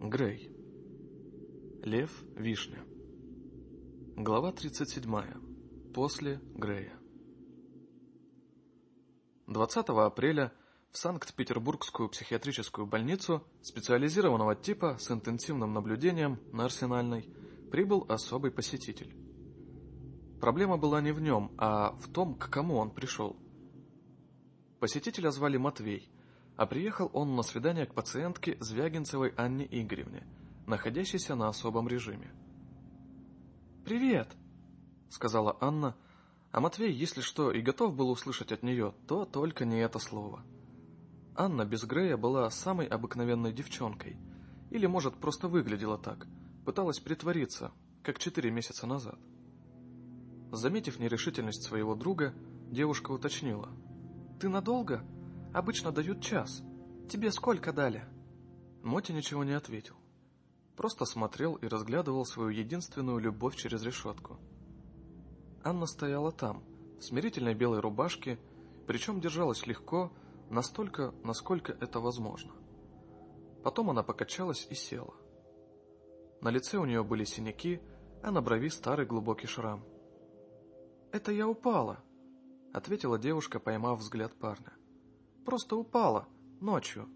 Грей. Лев Вишня. Глава 37. После Грея. 20 апреля в Санкт-Петербургскую психиатрическую больницу специализированного типа с интенсивным наблюдением на Арсенальной прибыл особый посетитель. Проблема была не в нем, а в том, к кому он пришел. Посетителя звали Матвей, а приехал он на свидание к пациентке Звягинцевой Анне Игоревне, находящейся на особом режиме. «Привет!» — сказала Анна, а Матвей, если что, и готов был услышать от нее, то только не это слово. Анна без Грея была самой обыкновенной девчонкой, или, может, просто выглядела так, пыталась притвориться, как четыре месяца назад. Заметив нерешительность своего друга, девушка уточнила. «Ты надолго?» Обычно дают час. Тебе сколько дали?» Мотя ничего не ответил. Просто смотрел и разглядывал свою единственную любовь через решетку. Анна стояла там, в смирительной белой рубашке, причем держалась легко, настолько, насколько это возможно. Потом она покачалась и села. На лице у нее были синяки, а на брови старый глубокий шрам. «Это я упала», — ответила девушка, поймав взгляд парня. Просто упала. Ночью.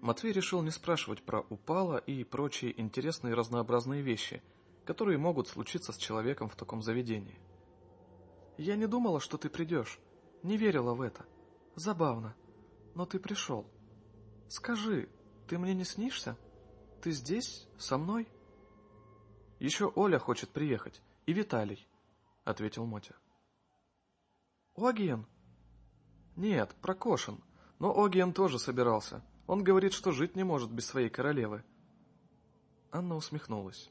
Матвей решил не спрашивать про упала и прочие интересные разнообразные вещи, которые могут случиться с человеком в таком заведении. «Я не думала, что ты придешь. Не верила в это. Забавно. Но ты пришел. Скажи, ты мне не снишься? Ты здесь, со мной?» «Еще Оля хочет приехать. И Виталий», — ответил Мотя. «Оген, нет, Прокошин. Но Огиен тоже собирался. Он говорит, что жить не может без своей королевы. Анна усмехнулась.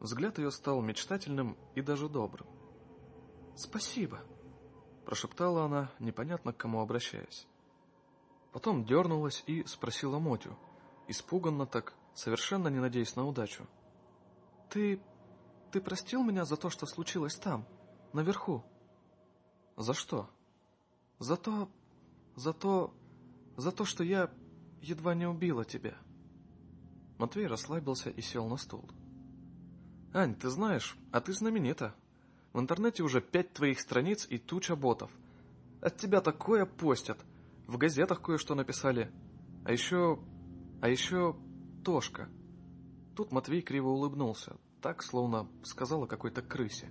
Взгляд ее стал мечтательным и даже добрым. «Спасибо», — прошептала она, непонятно к кому обращаясь. Потом дернулась и спросила Мотю, испуганно так, совершенно не надеясь на удачу. «Ты... ты простил меня за то, что случилось там, наверху?» «За что?» За то... за то... за то, что я едва не убила тебя. Матвей расслабился и сел на стул. «Ань, ты знаешь, а ты знаменита. В интернете уже пять твоих страниц и туча ботов. От тебя такое постят. В газетах кое-что написали. А еще... а еще... Тошка». Тут Матвей криво улыбнулся, так, словно сказала какой-то крысе.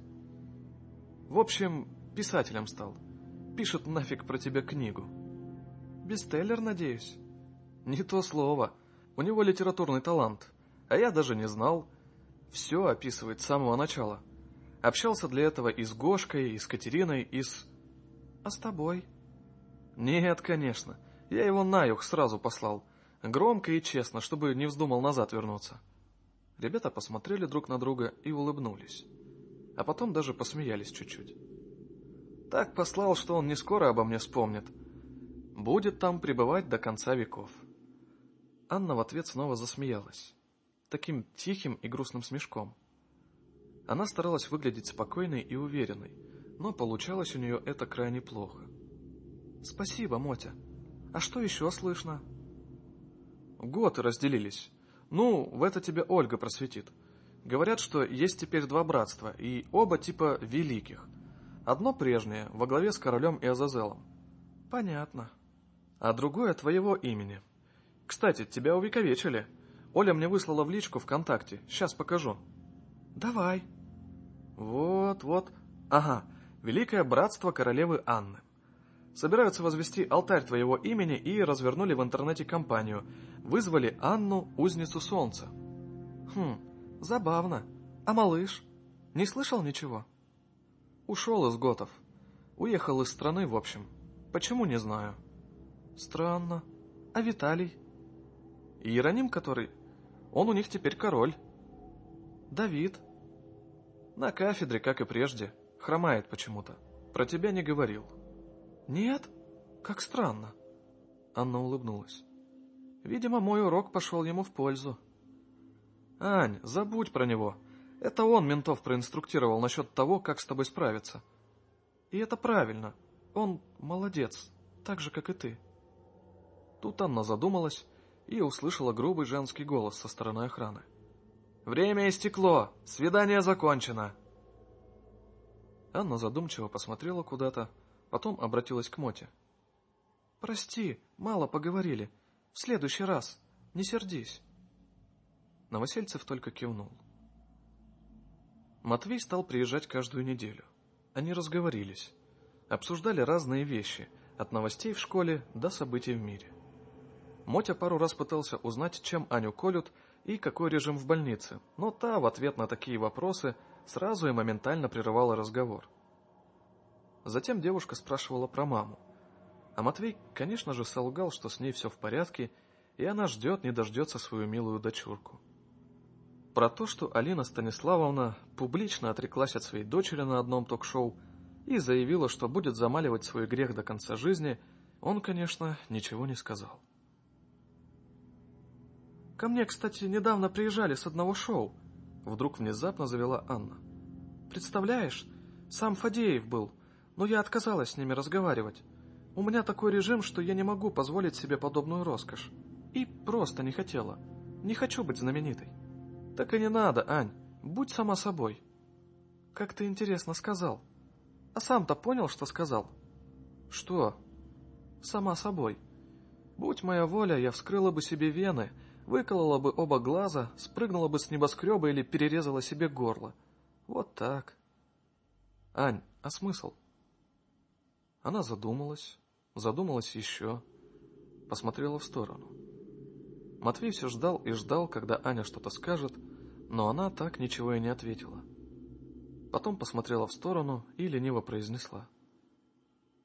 «В общем, писателем стал пишет нафиг про тебя книгу. Бестселлер, надеюсь? Не то слово. У него литературный талант. А я даже не знал. Все описывает с самого начала. Общался для этого и с Гошкой, и с Катериной, и с... А с тобой? Нет, конечно. Я его на юг сразу послал. Громко и честно, чтобы не вздумал назад вернуться. Ребята посмотрели друг на друга и улыбнулись. А потом даже посмеялись чуть-чуть. Так послал, что он не скоро обо мне вспомнит. Будет там пребывать до конца веков. Анна в ответ снова засмеялась. Таким тихим и грустным смешком. Она старалась выглядеть спокойной и уверенной, но получалось у нее это крайне плохо. «Спасибо, Мотя. А что еще слышно?» «Готы разделились. Ну, в это тебя Ольга просветит. Говорят, что есть теперь два братства, и оба типа великих. Одно прежнее, во главе с королем и Азазелом. Понятно. А другое твоего имени. Кстати, тебя увековечили. Оля мне выслала в личку ВКонтакте. Сейчас покажу. Давай. Вот, вот. Ага, Великое Братство Королевы Анны. Собираются возвести алтарь твоего имени и развернули в интернете кампанию. Вызвали Анну, узницу солнца. Хм, забавно. А малыш? Не слышал ничего? — Ушел из готов. Уехал из страны, в общем. Почему, не знаю. Странно. А Виталий? Иероним который? Он у них теперь король. Давид? На кафедре, как и прежде. Хромает почему-то. Про тебя не говорил. Нет? Как странно. Анна улыбнулась. Видимо, мой урок пошел ему в пользу. Ань, забудь про него. Это он ментов проинструктировал насчет того, как с тобой справиться. И это правильно. Он молодец, так же, как и ты. Тут Анна задумалась и услышала грубый женский голос со стороны охраны. «Время истекло! Свидание закончено!» Анна задумчиво посмотрела куда-то, потом обратилась к Моте. «Прости, мало поговорили. В следующий раз. Не сердись». Новосельцев только кивнул. Матвей стал приезжать каждую неделю. Они разговорились. Обсуждали разные вещи, от новостей в школе до событий в мире. Мотя пару раз пытался узнать, чем Аню колют и какой режим в больнице, но та в ответ на такие вопросы сразу и моментально прерывала разговор. Затем девушка спрашивала про маму. А Матвей, конечно же, солгал, что с ней все в порядке, и она ждет, не дождется свою милую дочурку. Про то, что Алина Станиславовна публично отреклась от своей дочери на одном ток-шоу и заявила, что будет замаливать свой грех до конца жизни, он, конечно, ничего не сказал. «Ко мне, кстати, недавно приезжали с одного шоу», — вдруг внезапно завела Анна. «Представляешь, сам Фадеев был, но я отказалась с ними разговаривать. У меня такой режим, что я не могу позволить себе подобную роскошь. И просто не хотела. Не хочу быть знаменитой». Так и не надо, Ань. Будь сама собой. Как ты интересно сказал. А сам-то понял, что сказал? Что? Сама собой. Будь моя воля, я вскрыла бы себе вены, выколола бы оба глаза, спрыгнула бы с небоскреба или перерезала себе горло. Вот так. Ань, а смысл? Она задумалась, задумалась еще, посмотрела в сторону. Матвей все ждал и ждал, когда Аня что-то скажет, но она так ничего и не ответила. Потом посмотрела в сторону и лениво произнесла.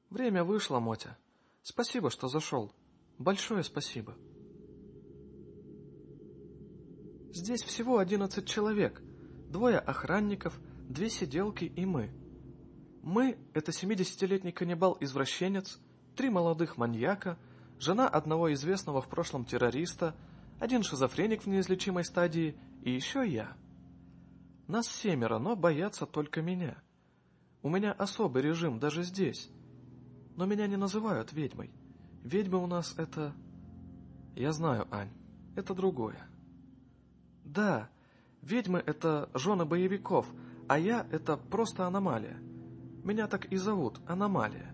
«Время вышло, Мотя. Спасибо, что зашел. Большое спасибо». Здесь всего одиннадцать человек. Двое охранников, две сиделки и мы. Мы — это семидесятилетний каннибал-извращенец, три молодых маньяка — жена одного известного в прошлом террориста, один шизофреник в неизлечимой стадии и еще я. Нас семеро, но боятся только меня. У меня особый режим даже здесь. Но меня не называют ведьмой. Ведьмы у нас это... Я знаю, Ань, это другое. Да, ведьмы это жены боевиков, а я это просто аномалия. Меня так и зовут, аномалия.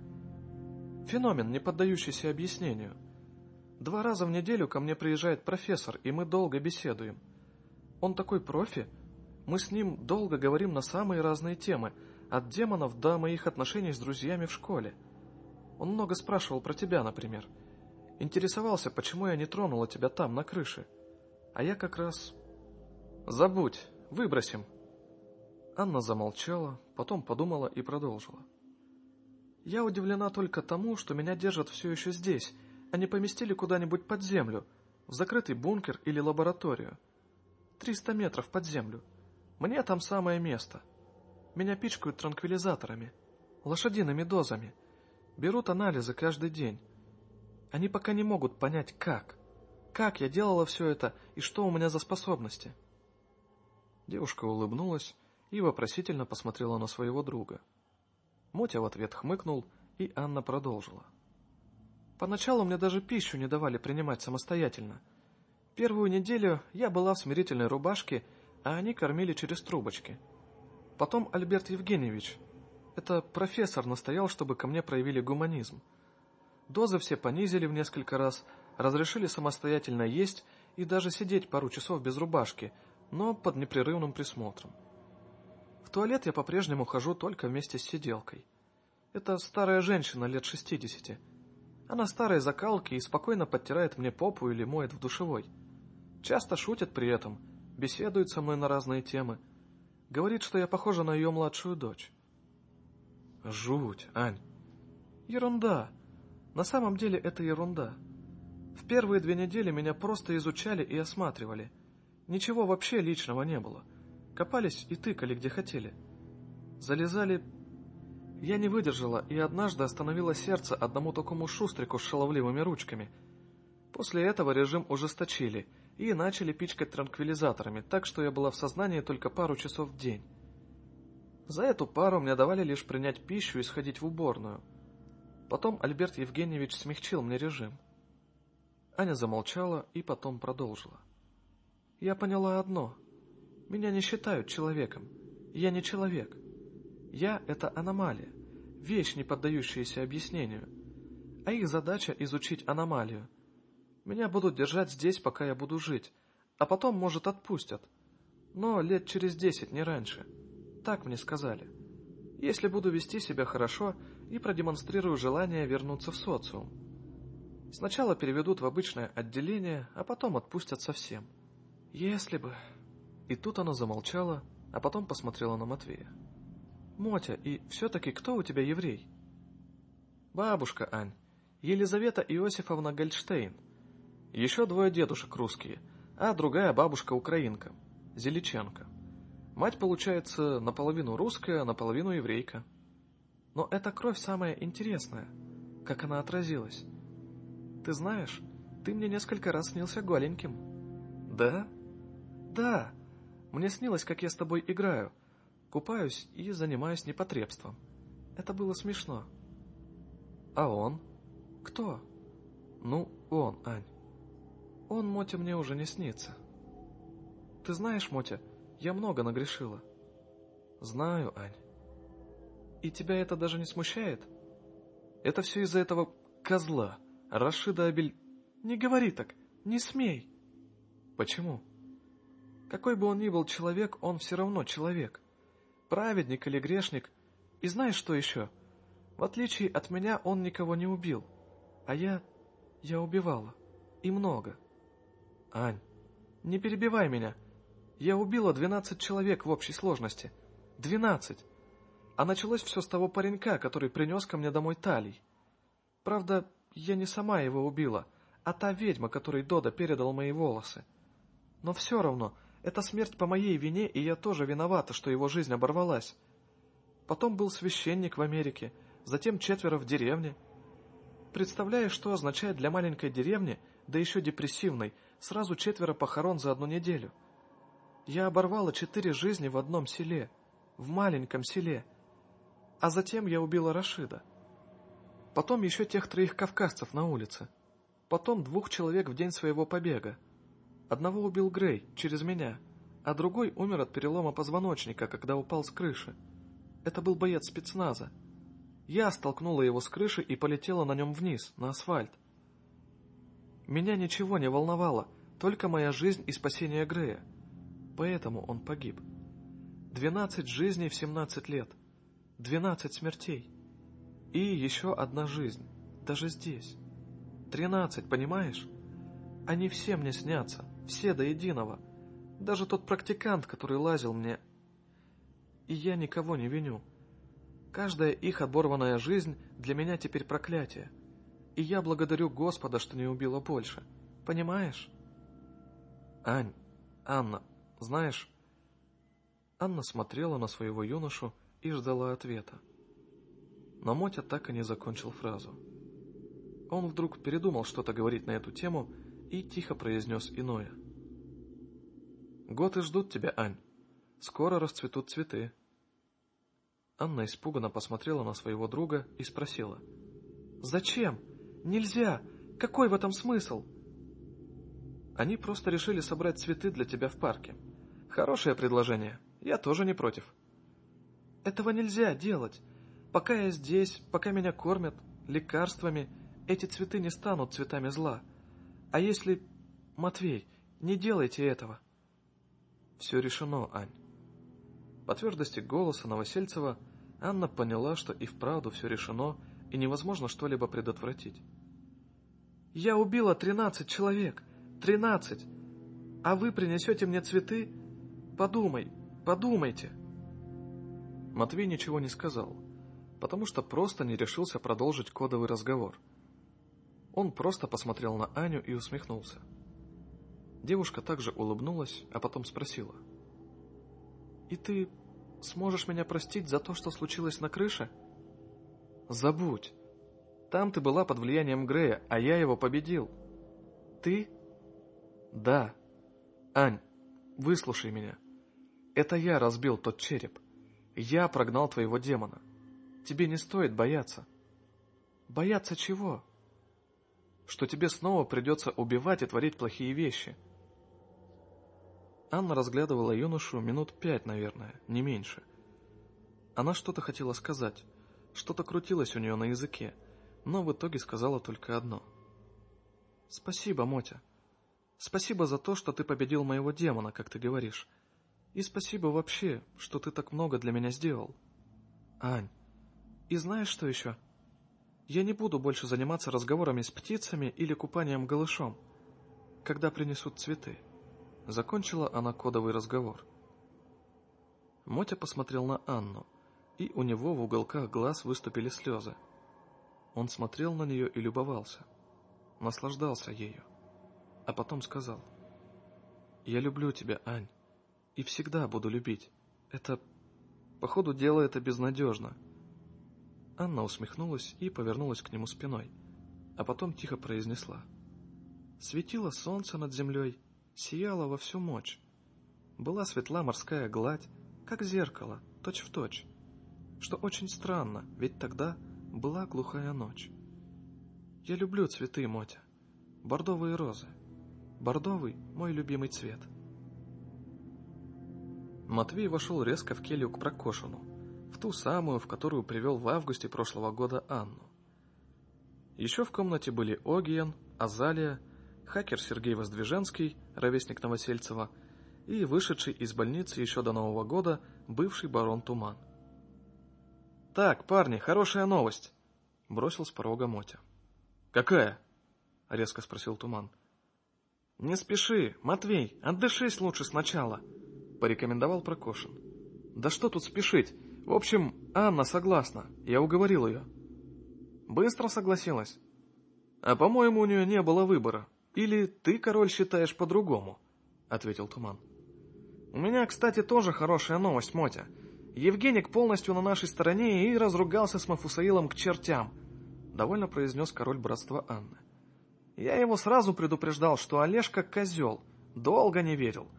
Феномен, не поддающийся объяснению. Два раза в неделю ко мне приезжает профессор, и мы долго беседуем. Он такой профи. Мы с ним долго говорим на самые разные темы, от демонов до моих отношений с друзьями в школе. Он много спрашивал про тебя, например. Интересовался, почему я не тронула тебя там, на крыше. А я как раз... Забудь, выбросим. Анна замолчала, потом подумала и продолжила. Я удивлена только тому, что меня держат все еще здесь, а не поместили куда-нибудь под землю, в закрытый бункер или лабораторию. Триста метров под землю. Мне там самое место. Меня пичкают транквилизаторами, лошадиными дозами. Берут анализы каждый день. Они пока не могут понять, как. Как я делала все это и что у меня за способности. Девушка улыбнулась и вопросительно посмотрела на своего друга. — Мотя в ответ хмыкнул, и Анна продолжила. Поначалу мне даже пищу не давали принимать самостоятельно. Первую неделю я была в смирительной рубашке, а они кормили через трубочки. Потом Альберт Евгеньевич, это профессор, настоял, чтобы ко мне проявили гуманизм. Дозы все понизили в несколько раз, разрешили самостоятельно есть и даже сидеть пару часов без рубашки, но под непрерывным присмотром. В туалет я по-прежнему хожу только вместе с сиделкой. Это старая женщина лет шестидесяти. Она старой закалки и спокойно подтирает мне попу или моет в душевой. Часто шутит при этом, беседует со мной на разные темы. Говорит, что я похожа на ее младшую дочь. Жуть, Ань. Ерунда. На самом деле это ерунда. В первые две недели меня просто изучали и осматривали. Ничего вообще личного не было. — Копались и тыкали, где хотели. Залезали... Я не выдержала и однажды остановила сердце одному такому шустрику с шаловливыми ручками. После этого режим ужесточили и начали пичкать транквилизаторами, так что я была в сознании только пару часов в день. За эту пару мне давали лишь принять пищу и сходить в уборную. Потом Альберт Евгеньевич смягчил мне режим. Аня замолчала и потом продолжила. «Я поняла одно. Меня не считают человеком. Я не человек. Я — это аномалия, вещь, не поддающаяся объяснению. А их задача — изучить аномалию. Меня будут держать здесь, пока я буду жить, а потом, может, отпустят. Но лет через десять, не раньше. Так мне сказали. Если буду вести себя хорошо и продемонстрирую желание вернуться в социум. Сначала переведут в обычное отделение, а потом отпустят совсем. Если бы... И тут она замолчала, а потом посмотрела на Матвея. «Мотя, и все-таки кто у тебя еврей?» «Бабушка, Ань. Елизавета Иосифовна Гольдштейн. Еще двое дедушек русские, а другая бабушка украинка, Зеличенко. Мать, получается, наполовину русская, наполовину еврейка. Но эта кровь самая интересная, как она отразилась. Ты знаешь, ты мне несколько раз снился голеньким. Да? Да. Мне снилось, как я с тобой играю, купаюсь и занимаюсь непотребством. Это было смешно. А он? Кто? Ну, он, Ань. Он, Мотя, мне уже не снится. Ты знаешь, Мотя, я много нагрешила. Знаю, Ань. И тебя это даже не смущает? Это все из-за этого козла, Рашида Абель... Не говори так, не смей. Почему? Какой бы он ни был человек, он все равно человек. Праведник или грешник. И знаешь, что еще? В отличие от меня, он никого не убил. А я... я убивала. И много. Ань, не перебивай меня. Я убила двенадцать человек в общей сложности. Двенадцать. А началось все с того паренька, который принес ко мне домой талий. Правда, я не сама его убила, а та ведьма, которой Дода передал мои волосы. Но все равно, это смерть по моей вине, и я тоже виновата, что его жизнь оборвалась. Потом был священник в Америке, затем четверо в деревне. Представляешь, что означает для маленькой деревни, да еще депрессивной, сразу четверо похорон за одну неделю? Я оборвала четыре жизни в одном селе, в маленьком селе. А затем я убила Рашида. Потом еще тех троих кавказцев на улице. Потом двух человек в день своего побега. Одного убил Грей, через меня, а другой умер от перелома позвоночника, когда упал с крыши. Это был боец спецназа. Я столкнула его с крыши и полетела на нем вниз, на асфальт. Меня ничего не волновало, только моя жизнь и спасение Грея. Поэтому он погиб. Двенадцать жизней в семнадцать лет. Двенадцать смертей. И еще одна жизнь, даже здесь. Тринадцать, понимаешь? Они все мне снятся, все до единого. Даже тот практикант, который лазил мне. И я никого не виню. Каждая их оборванная жизнь для меня теперь проклятие. И я благодарю Господа, что не убила больше. Понимаешь? Ань, Анна, знаешь... Анна смотрела на своего юношу и ждала ответа. Но Мотя так и не закончил фразу. Он вдруг передумал что-то говорить на эту тему и тихо произнес иное. «Готы ждут тебя, Ань. Скоро расцветут цветы». Анна испуганно посмотрела на своего друга и спросила. «Зачем? Нельзя! Какой в этом смысл?» «Они просто решили собрать цветы для тебя в парке. Хорошее предложение. Я тоже не против». «Этого нельзя делать. Пока я здесь, пока меня кормят лекарствами, эти цветы не станут цветами зла. А если... Матвей, не делайте этого. Все решено, Ань. По твердости голоса Новосельцева Анна поняла, что и вправду все решено, и невозможно что-либо предотвратить. «Я убила тринадцать человек! Тринадцать! А вы принесете мне цветы? Подумай, подумайте!» Матвей ничего не сказал потому что просто не решился продолжить кодовый разговор. Он просто посмотрел на Аню и усмехнулся. Девушка также улыбнулась, а потом спросила. «И ты сможешь меня простить за то, что случилось на крыше?» «Забудь. Там ты была под влиянием Грея, а я его победил». «Ты?» «Да. Ань, выслушай меня. Это я разбил тот череп. Я прогнал твоего демона. Тебе не стоит бояться. Бояться чего? что тебе снова придется убивать и творить плохие вещи. Анна разглядывала юношу минут пять, наверное, не меньше. Она что-то хотела сказать, что-то крутилось у нее на языке, но в итоге сказала только одно. «Спасибо, Мотя. Спасибо за то, что ты победил моего демона, как ты говоришь. И спасибо вообще, что ты так много для меня сделал. Ань, и знаешь что еще? Я не буду больше заниматься разговорами с птицами или купанием голышом, когда принесут цветы. Закончила она кодовый разговор. Мотя посмотрел на Анну, и у него в уголках глаз выступили слезы. Он смотрел на нее и любовался, наслаждался ею, а потом сказал, «Я люблю тебя, Ань, и всегда буду любить. Это, по ходу дела, это безнадежно». Анна усмехнулась и повернулась к нему спиной, а потом тихо произнесла. Светило солнце над землей, сияло во всю мощь. Была светла морская гладь, как зеркало, точь в точь. Что очень странно, ведь тогда была глухая ночь. Я люблю цветы, Мотя. Бордовые розы. Бордовый — мой любимый цвет. Матвей вошел резко в келью к Прокошину, в ту самую, в которую привел в августе прошлого года Анну. Еще в комнате были Огиен, Азалия, хакер Сергей Воздвиженский, ровесник Новосельцева, и вышедший из больницы еще до Нового года бывший барон Туман. «Так, парни, хорошая новость!» — бросил с порога Мотя. «Какая?» — резко спросил Туман. «Не спеши, Матвей, отдышись лучше сначала», — порекомендовал Прокошин. «Да что тут спешить? В общем, Анна согласна, я уговорил ее». «Быстро согласилась?» «А по-моему, у нее не было выбора. Или ты, король, считаешь по-другому?» — ответил Туман. «У меня, кстати, тоже хорошая новость, Мотя. Евгеник полностью на нашей стороне и разругался с Мафусаилом к чертям», — довольно произнес король братства Анны. «Я его сразу предупреждал, что Олежка козел, долго не верил.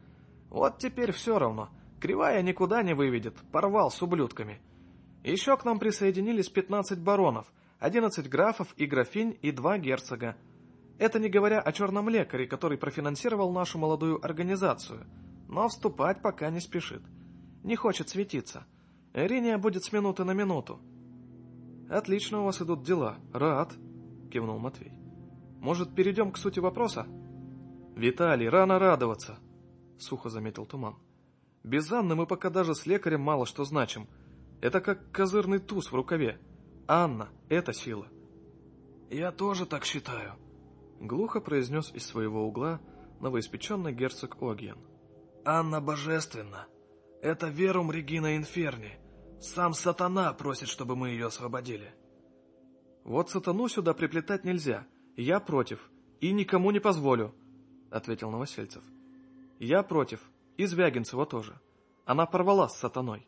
Вот теперь все равно, кривая никуда не выведет, порвал с ублюдками. Еще к нам присоединились 15 баронов, 11 графов и графинь и два герцога. Это не говоря о черном лекаре, который профинансировал нашу молодую организацию, но вступать пока не спешит. Не хочет светиться. Ириния будет с минуты на минуту. «Отлично у вас идут дела. Рад», — кивнул Матвей. «Может, перейдем к сути вопроса?» «Виталий, рано радоваться», — сухо заметил Туман. «Без Анны мы пока даже с лекарем мало что значим. Это как козырный туз в рукаве. Анна — это сила». «Я тоже так считаю», Глухо произнес из своего угла новоиспеченный герцог Огьян. «Анна божественна! Это Верум Регина Инферни! Сам сатана просит, чтобы мы ее освободили!» «Вот сатану сюда приплетать нельзя. Я против. И никому не позволю», — ответил Новосельцев. «Я против. И Звягинцева тоже. Она порвала с сатаной».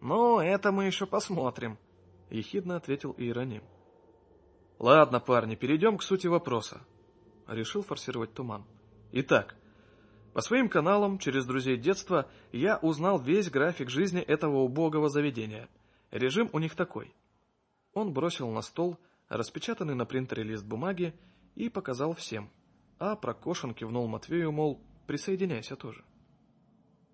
«Ну, это мы еще посмотрим», — ехидно ответил Иероним. Ладно, парни, перейдем к сути вопроса. Решил форсировать туман. Итак, по своим каналам, через друзей детства, я узнал весь график жизни этого убогого заведения. Режим у них такой. Он бросил на стол распечатанный на принтере лист бумаги и показал всем. А Прокошин кивнул Матвею, мол, присоединяйся тоже.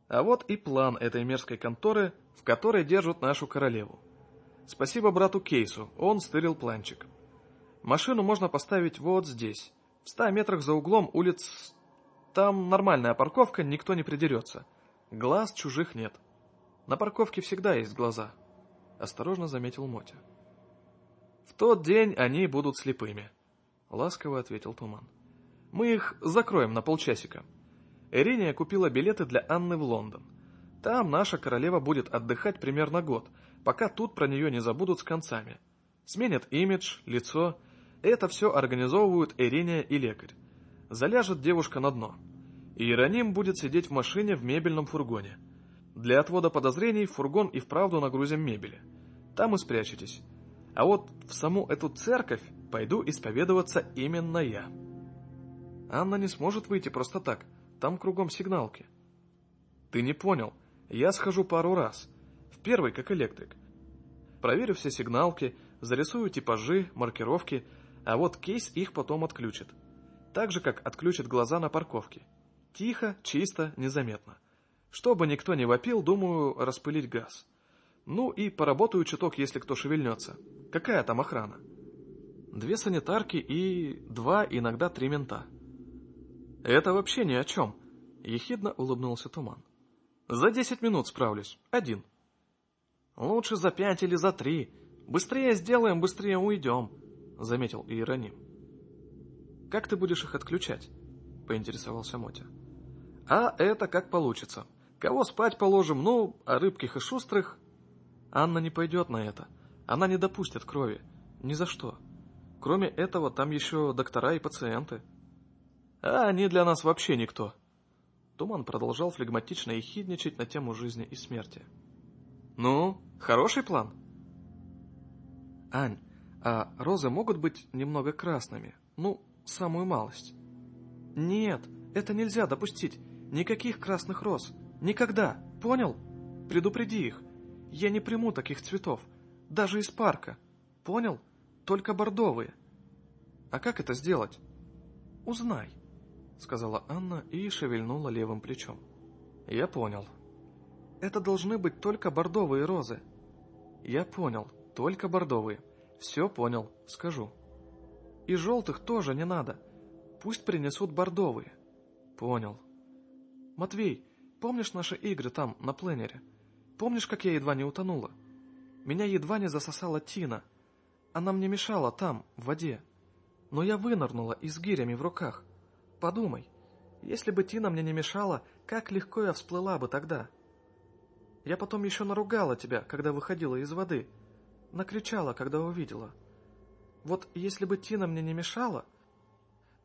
А вот и план этой мерзкой конторы, в которой держат нашу королеву. Спасибо брату Кейсу, он стырил планчик. Машину можно поставить вот здесь, в ста метрах за углом улиц... Там нормальная парковка, никто не придерется. Глаз чужих нет. На парковке всегда есть глаза, — осторожно заметил Мотя. В тот день они будут слепыми, — ласково ответил Туман. Мы их закроем на полчасика. Ириния купила билеты для Анны в Лондон. Там наша королева будет отдыхать примерно год, пока тут про нее не забудут с концами. Сменят имидж, лицо это все организовывают Ириния и лекарь. Заляжет девушка на дно. Иероним будет сидеть в машине в мебельном фургоне. Для отвода подозрений фургон и вправду нагрузим мебели. Там и спрячетесь. А вот в саму эту церковь пойду исповедоваться именно я. Анна не сможет выйти просто так. Там кругом сигналки. Ты не понял. Я схожу пару раз. В первый, как электрик. Проверю все сигналки, зарисую типажи, маркировки, А вот кейс их потом отключит. Так же, как отключит глаза на парковке. Тихо, чисто, незаметно. Чтобы никто не вопил, думаю, распылить газ. Ну и поработаю чуток, если кто шевельнется. Какая там охрана? Две санитарки и два, иногда три мента. Это вообще ни о чем. Ехидно улыбнулся Туман. За десять минут справлюсь. Один. Лучше за пять или за три. Быстрее сделаем, быстрее уйдем, заметил Иероним. Как ты будешь их отключать? Поинтересовался Мотя. А это как получится. Кого спать положим, ну, а рыбких и шустрых... Анна не пойдет на это. Она не допустит крови. Ни за что. Кроме этого, там еще доктора и пациенты. А они для нас вообще никто. Туман продолжал флегматично и хидничать на тему жизни и смерти. «Ну, хороший план?» «Ань, а розы могут быть немного красными? Ну, самую малость?» «Нет, это нельзя допустить. Никаких красных роз. Никогда. Понял? Предупреди их. Я не приму таких цветов. Даже из парка. Понял? Только бордовые. А как это сделать? Узнай» сказала Анна и шевельнула левым плечом. Я понял. Это должны быть только бордовые розы. Я понял, только бордовые. Все понял, скажу. И желтых тоже не надо. Пусть принесут бордовые. Понял. Матвей, помнишь наши игры там, на пленере? Помнишь, как я едва не утонула? Меня едва не засосала Тина. Она мне мешала там, в воде. Но я вынырнула и с гирями в руках. Подумай, если бы Тина мне не мешала, как легко я всплыла бы тогда. Я потом еще наругала тебя, когда выходила из воды. Накричала, когда увидела. Вот если бы Тина мне не мешала,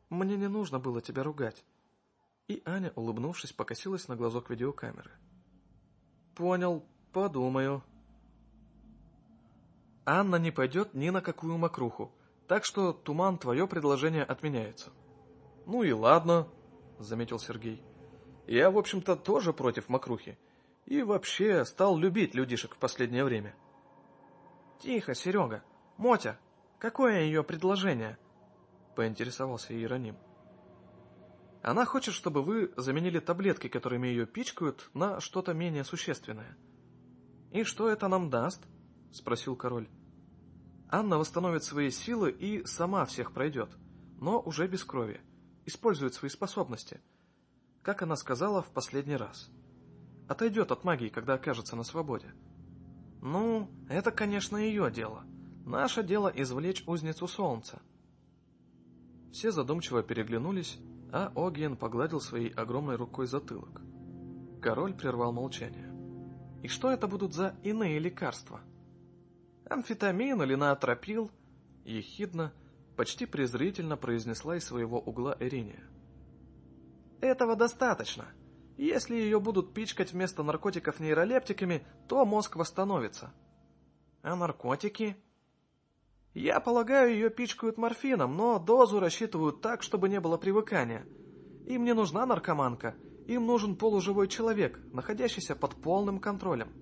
мне не нужно было тебя ругать. И Аня, улыбнувшись, покосилась на глазок видеокамеры. Понял, подумаю. Анна не пойдет ни на какую мокруху, так что, Туман, твое предложение отменяется. «Ну и ладно», — заметил Сергей. «Я, в общем-то, тоже против мокрухи. И вообще стал любить людишек в последнее время». «Тихо, Серега. Мотя, какое ее предложение?» — поинтересовался Иероним. «Она хочет, чтобы вы заменили таблетки, которыми ее пичкают, на что-то менее существенное». «И что это нам даст?» — спросил король. «Анна восстановит свои силы и сама всех пройдет, но уже без крови использует свои способности. Как она сказала в последний раз. Отойдет от магии, когда окажется на свободе. Ну, это, конечно, ее дело. Наше дело извлечь узницу солнца. Все задумчиво переглянулись, а Огиен погладил своей огромной рукой затылок. Король прервал молчание. И что это будут за иные лекарства? Амфетамин или наотропил? Ехидно, почти презрительно произнесла из своего угла Эриния. Этого достаточно. Если ее будут пичкать вместо наркотиков нейролептиками, то мозг восстановится. А наркотики? Я полагаю, ее пичкают морфином, но дозу рассчитывают так, чтобы не было привыкания. Им не нужна наркоманка, им нужен полуживой человек, находящийся под полным контролем.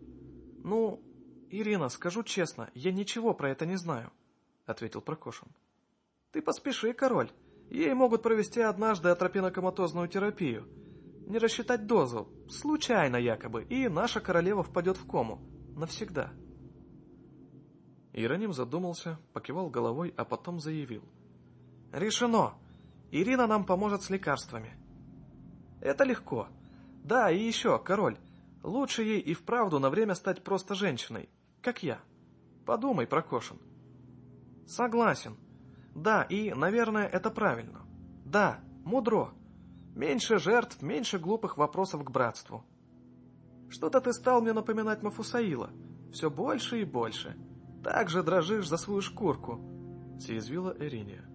Ну, Ирина, скажу честно, я ничего про это не знаю, ответил Прокошин. Ты поспеши, король. Ей могут провести однажды атропинокоматозную терапию. Не рассчитать дозу, случайно якобы, и наша королева впадет в кому. Навсегда. Иероним задумался, покивал головой, а потом заявил. «Решено! Ирина нам поможет с лекарствами». «Это легко. Да, и еще, король, лучше ей и вправду на время стать просто женщиной, как я. Подумай, Прокошин». «Согласен», да, и, наверное, это правильно. Да, мудро. Меньше жертв, меньше глупых вопросов к братству. Что-то ты стал мне напоминать Мафусаила. Все больше и больше. Так же дрожишь за свою шкурку, — съязвила Эриния.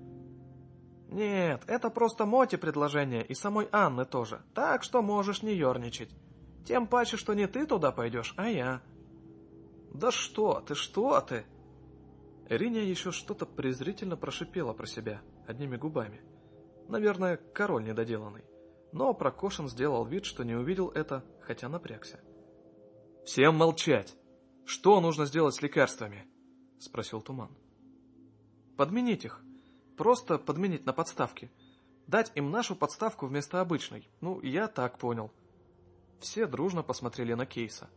Нет, это просто Моти предложение и самой Анны тоже, так что можешь не ерничать. Тем паче, что не ты туда пойдешь, а я. Да что ты, что ты? Риня еще что-то презрительно прошипела про себя, одними губами. Наверное, король недоделанный. Но Прокошин сделал вид, что не увидел это, хотя напрягся. «Всем молчать! Что нужно сделать с лекарствами?» — спросил Туман. «Подменить их. Просто подменить на подставки. Дать им нашу подставку вместо обычной. Ну, я так понял. Все дружно посмотрели на Кейса.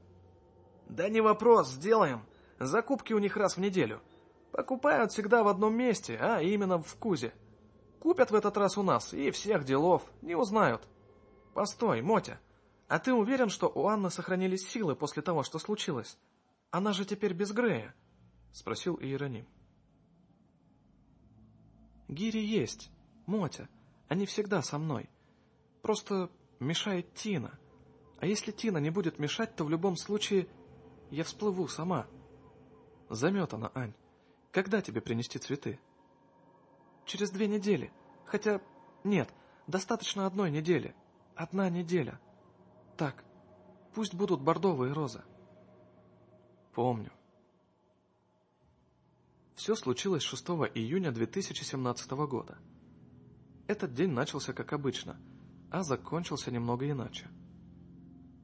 «Да не вопрос, сделаем. Закупки у них раз в неделю. Покупают всегда в одном месте, а именно в Кузе. Купят в этот раз у нас, и всех делов, не узнают. Постой, Мотя, а ты уверен, что у Анны сохранились силы после того, что случилось? Она же теперь без Грея?» — спросил Иероним. «Гири есть, Мотя, они всегда со мной. Просто мешает Тина. А если Тина не будет мешать, то в любом случае я всплыву сама». «Заметана, Ань. Когда тебе принести цветы?» «Через две недели. Хотя, нет, достаточно одной недели. Одна неделя. Так, пусть будут бордовые розы». «Помню». Все случилось 6 июня 2017 года. Этот день начался как обычно, а закончился немного иначе.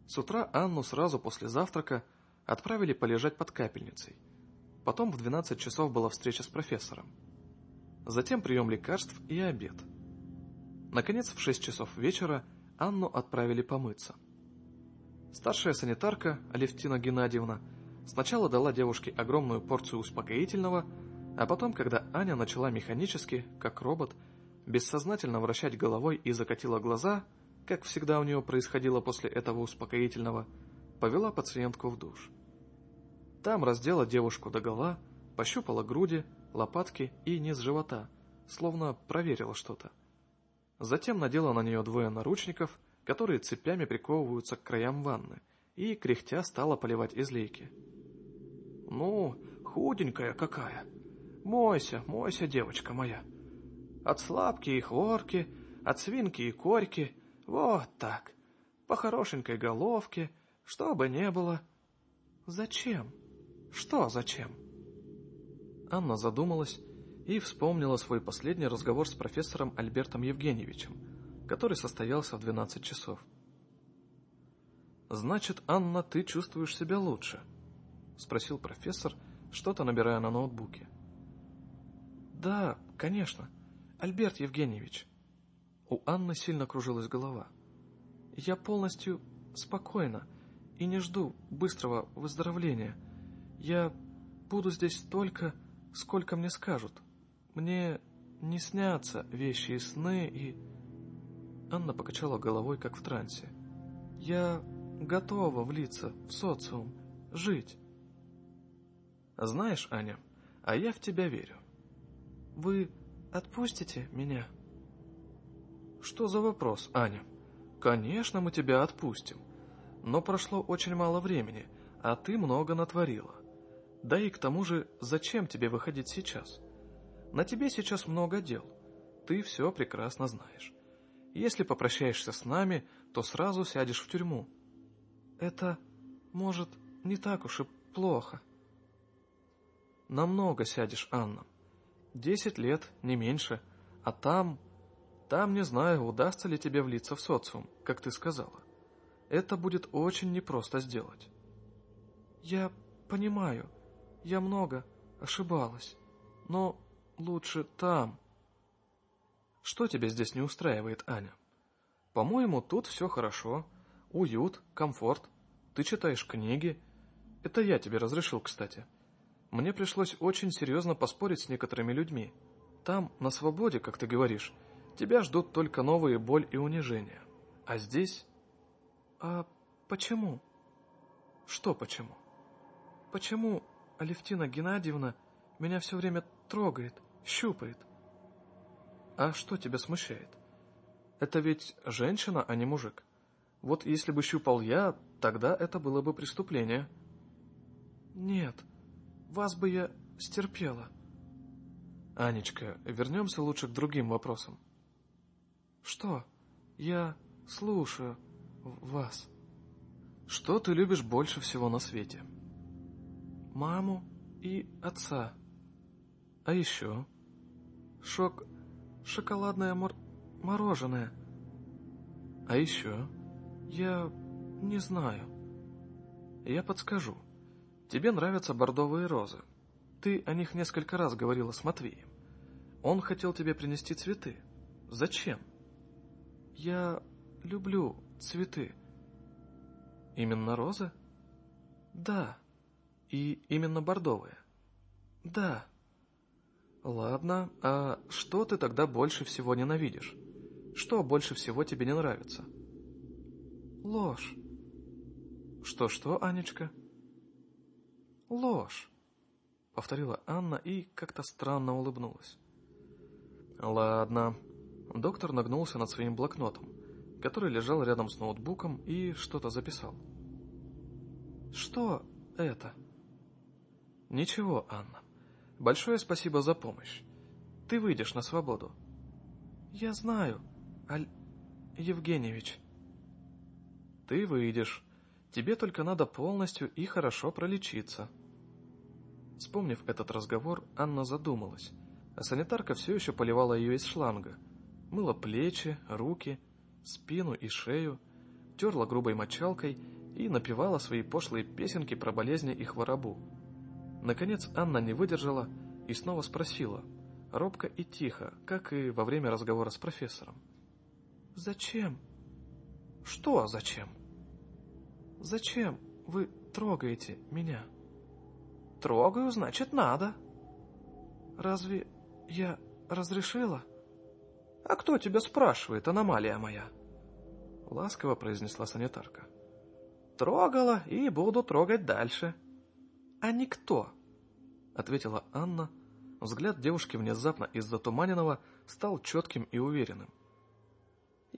С утра Анну сразу после завтрака отправили полежать под капельницей. Потом в 12 часов была встреча с профессором. Затем прием лекарств и обед. Наконец, в 6 часов вечера Анну отправили помыться. Старшая санитарка, Алевтина Геннадьевна, Сначала дала девушке огромную порцию успокоительного, а потом, когда Аня начала механически, как робот, бессознательно вращать головой и закатила глаза, как всегда у нее происходило после этого успокоительного, повела пациентку в душ. Там раздела девушку догола, пощупала груди, лопатки и низ живота, словно проверила что-то. Затем надела на нее двое наручников, которые цепями приковываются к краям ванны, и, кряхтя, стала поливать из лейки. Ну, худенькая какая. Мойся, мойся, девочка моя. От слабки и хлорки, от свинки и корьки. Вот так. По хорошенькой головке, что бы не было. Зачем? Что зачем? Анна задумалась и вспомнила свой последний разговор с профессором Альбертом Евгеньевичем, который состоялся в 12 часов. «Значит, Анна, ты чувствуешь себя лучше?» — спросил профессор, что-то набирая на ноутбуке. «Да, конечно. Альберт Евгеньевич». У Анны сильно кружилась голова. «Я полностью спокойна и не жду быстрого выздоровления. Я буду здесь столько, сколько мне скажут. Мне не снятся вещи и сны, и...» Анна покачала головой, как в трансе. «Я готова влиться в социум, жить. Знаешь, Аня, а я в тебя верю. Вы отпустите меня? Что за вопрос, Аня? Конечно, мы тебя отпустим. Но прошло очень мало времени, а ты много натворила. Да и к тому же, зачем тебе выходить сейчас? На тебе сейчас много дел. Ты все прекрасно знаешь. Если попрощаешься с нами, то сразу сядешь в тюрьму. Это, может, не так уж и плохо. — Намного сядешь, Анна. Десять лет, не меньше. А там... Там не знаю, удастся ли тебе влиться в социум, как ты сказала. Это будет очень непросто сделать. Я понимаю. Я много ошибалась. Но лучше там. Что тебя здесь не устраивает, Аня? По-моему, тут все хорошо. Уют, комфорт. Ты читаешь книги. Это я тебе разрешил, кстати. — мне пришлось очень серьезно поспорить с некоторыми людьми. Там, на свободе, как ты говоришь, тебя ждут только новые боль и унижения. А здесь... А почему? Что почему? Почему Алевтина Геннадьевна меня все время трогает, щупает? А что тебя смущает? Это ведь женщина, а не мужик. Вот если бы щупал я, тогда это было бы преступление. Нет, — вас бы я стерпела. Анечка, вернемся лучше к другим вопросам. Что? Я слушаю вас. Что ты любишь больше всего на свете? Маму и отца. А еще? Шок... Шоколадное мор... мороженое. А еще? Я не знаю. Я подскажу. Тебе нравятся бордовые розы. Ты о них несколько раз говорила с Матвеем. Он хотел тебе принести цветы. Зачем? Я люблю цветы. Именно розы? Да. И именно бордовые? Да. Ладно, а что ты тогда больше всего ненавидишь? Что больше всего тебе не нравится? Ложь. Что-что, Анечка? Ложь, повторила Анна и как-то странно улыбнулась. Ладно. Доктор нагнулся над своим блокнотом, который лежал рядом с ноутбуком и что-то записал. Что это? Ничего, Анна. Большое спасибо за помощь. Ты выйдешь на свободу. Я знаю, Аль... Евгеньевич. Ты выйдешь. Тебе только надо полностью и хорошо пролечиться. Вспомнив этот разговор, Анна задумалась, а санитарка все еще поливала ее из шланга, мыла плечи, руки, спину и шею, терла грубой мочалкой и напевала свои пошлые песенки про болезни и хворобу. Наконец Анна не выдержала и снова спросила, робко и тихо, как и во время разговора с профессором. «Зачем?» «Что зачем?» «Зачем вы трогаете меня?» «Трогаю, значит, надо». «Разве я разрешила?» «А кто тебя спрашивает, аномалия моя?» Ласково произнесла санитарка. «Трогала и буду трогать дальше». «А никто?» Ответила Анна. Взгляд девушки внезапно из затуманенного стал четким и уверенным.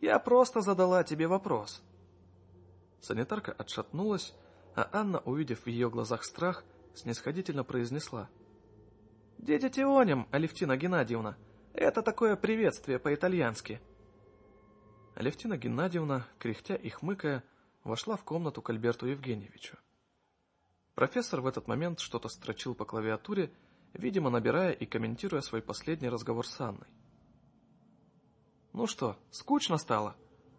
«Я просто задала тебе вопрос». Санитарка отшатнулась, а Анна, увидев в ее глазах страх, снисходительно произнесла. «Дядя Теоним, Алевтина Геннадьевна, это такое приветствие по-итальянски». Алевтина Геннадьевна, кряхтя и хмыкая, вошла в комнату к Альберту Евгеньевичу. Профессор в этот момент что-то строчил по клавиатуре, видимо, набирая и комментируя свой последний разговор с Анной. «Ну что, скучно стало?»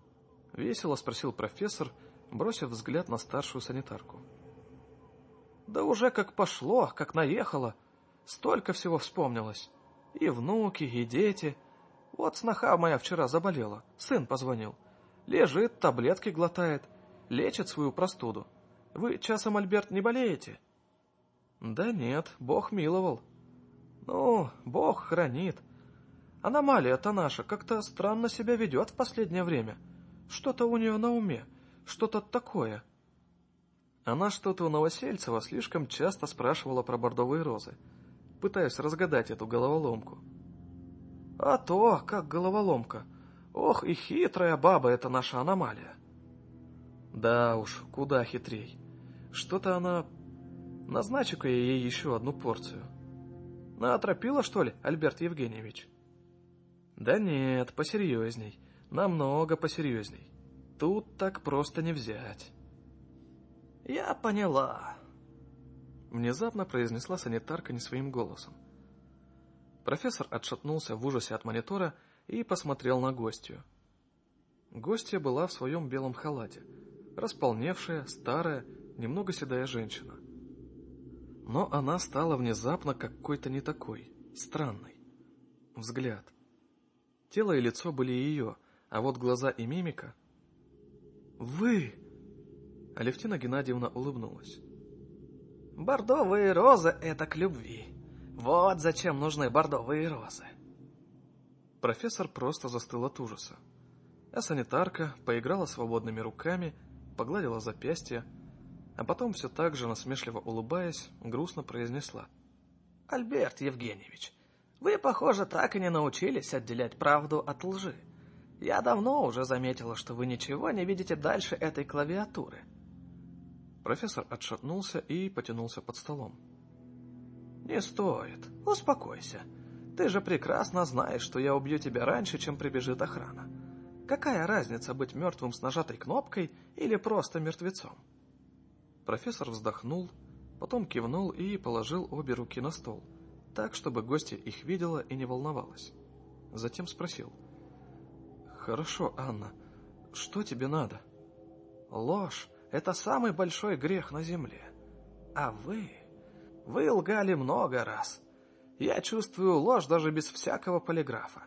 — весело спросил профессор, бросив взгляд на старшую санитарку. «Да уже как пошло, как наехало. Столько всего вспомнилось. И внуки, и дети. Вот сноха моя вчера заболела, сын позвонил. Лежит, таблетки глотает, лечит свою простуду. Вы часом, Альберт, не болеете? Да нет, Бог миловал. Ну, Бог хранит. Аномалия-то наша как-то странно себя ведет в последнее время. Что-то у нее на уме, что-то такое. Она что-то у Новосельцева слишком часто спрашивала про бордовые розы, пытаясь разгадать эту головоломку. А то, как головоломка. Ох, и хитрая баба эта наша аномалия. Да уж, куда хитрей. Что-то она... Назначу-ка я ей еще одну порцию. Наотропила, что ли, Альберт Евгеньевич? Да нет, посерьезней. Намного посерьезней. Тут так просто не взять. Я поняла. Внезапно произнесла санитарка не своим голосом. Профессор отшатнулся в ужасе от монитора и посмотрел на гостью. Гостья была в своем белом халате, располневшая, старая, немного седая женщина. Но она стала внезапно какой-то не такой, странной. Взгляд. Тело и лицо были ее, а вот глаза и мимика... «Вы!» Алевтина Геннадьевна улыбнулась. «Бордовые розы — это к любви. Вот зачем нужны бордовые розы!» Профессор просто застыл от ужаса. А санитарка поиграла свободными руками, погладила запястье, а потом все так же, насмешливо улыбаясь, грустно произнесла. «Альберт Евгеньевич, вы, похоже, так и не научились отделять правду от лжи. Я давно уже заметила, что вы ничего не видите дальше этой клавиатуры». Профессор отшатнулся и потянулся под столом. «Не стоит. Успокойся. Ты же прекрасно знаешь, что я убью тебя раньше, чем прибежит охрана. Какая разница быть мертвым с нажатой кнопкой или просто мертвецом?» Профессор вздохнул, потом кивнул и положил обе руки на стол, так, чтобы гостья их видела и не волновалась. Затем спросил. «Хорошо, Анна, что тебе надо?» «Ложь — это самый большой грех на земле. А вы... Вы лгали много раз. Я чувствую ложь даже без всякого полиграфа.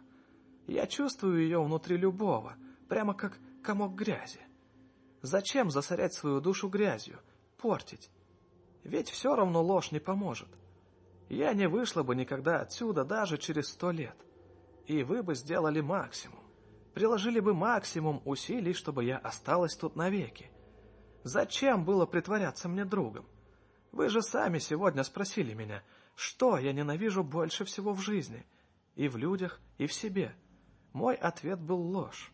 Я чувствую ее внутри любого, прямо как комок грязи. Зачем засорять свою душу грязью, портить? Ведь все равно ложь не поможет. Я не вышла бы никогда отсюда даже через сто лет. И вы бы сделали максимум. Приложили бы максимум усилий, чтобы я осталась тут навеки. Зачем было притворяться мне другом? Вы же сами сегодня спросили меня, что я ненавижу больше всего в жизни, и в людях, и в себе. Мой ответ был ложь.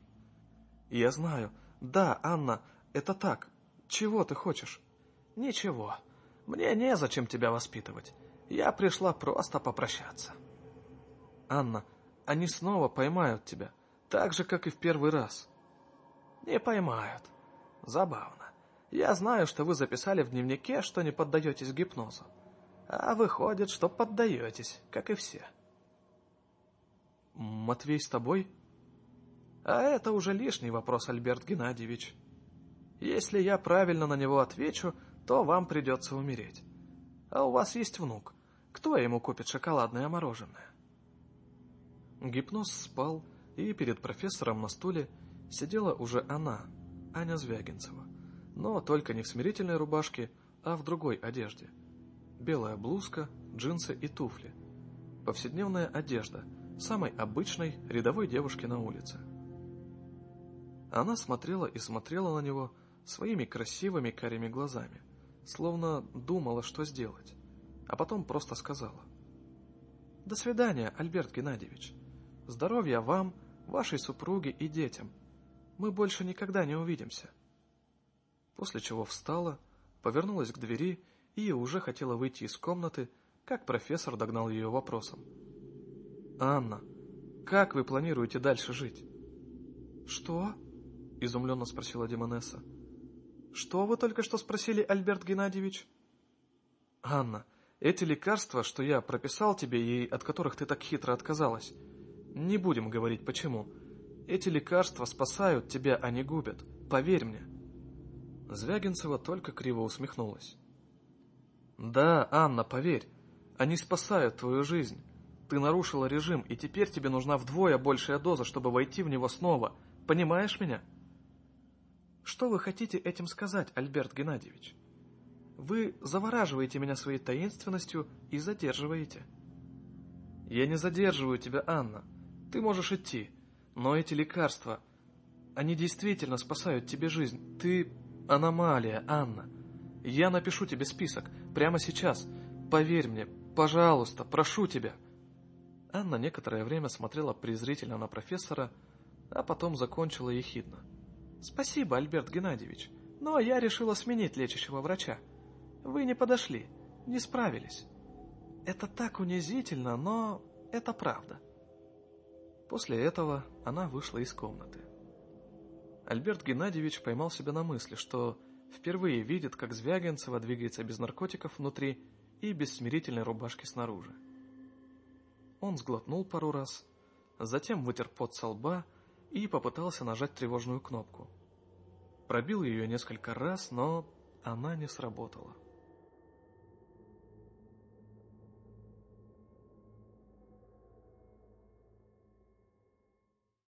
Я знаю. Да, Анна, это так. Чего ты хочешь? Ничего. Мне незачем тебя воспитывать. Я пришла просто попрощаться. Анна, они снова поймают тебя, так же, как и в первый раз. Не поймают. Забавно. Я знаю, что вы записали в дневнике, что не поддаетесь гипнозу. А выходит, что поддаетесь, как и все. Матвей с тобой? А это уже лишний вопрос, Альберт Геннадьевич. Если я правильно на него отвечу, то вам придется умереть. А у вас есть внук. Кто ему купит шоколадное мороженое? Гипноз спал, и перед профессором на стуле сидела уже она, Аня Звягинцева. Но только не в смирительной рубашке, а в другой одежде. Белая блузка, джинсы и туфли. Повседневная одежда самой обычной рядовой девушки на улице. Она смотрела и смотрела на него своими красивыми карими глазами, словно думала, что сделать, а потом просто сказала. «До свидания, Альберт Геннадьевич. Здоровья вам, вашей супруге и детям. Мы больше никогда не увидимся». После чего встала, повернулась к двери и уже хотела выйти из комнаты, как профессор догнал ее вопросом. «Анна, как вы планируете дальше жить?» «Что?» — изумленно спросила Демонесса. «Что вы только что спросили, Альберт Геннадьевич?» «Анна, эти лекарства, что я прописал тебе и от которых ты так хитро отказалась, не будем говорить почему. Эти лекарства спасают тебя, а не губят. Поверь мне». Звягинцева только криво усмехнулась. «Да, Анна, поверь, они спасают твою жизнь. Ты нарушила режим, и теперь тебе нужна вдвое большая доза, чтобы войти в него снова. Понимаешь меня?» Что вы хотите этим сказать, Альберт Геннадьевич? Вы завораживаете меня своей таинственностью и задерживаете. Я не задерживаю тебя, Анна. Ты можешь идти. Но эти лекарства, они действительно спасают тебе жизнь. Ты аномалия, Анна. Я напишу тебе список прямо сейчас. Поверь мне, пожалуйста, прошу тебя. Анна некоторое время смотрела презрительно на профессора, а потом закончила ехидно. — «Спасибо, Альберт Геннадьевич, но я решила сменить лечащего врача. Вы не подошли, не справились. Это так унизительно, но это правда». После этого она вышла из комнаты. Альберт Геннадьевич поймал себя на мысли, что впервые видит, как Звягинцева двигается без наркотиков внутри и без смирительной рубашки снаружи. Он сглотнул пару раз, затем вытер пот со лба и попытался нажать тревожную кнопку. Пробил ее несколько раз, но она не сработала.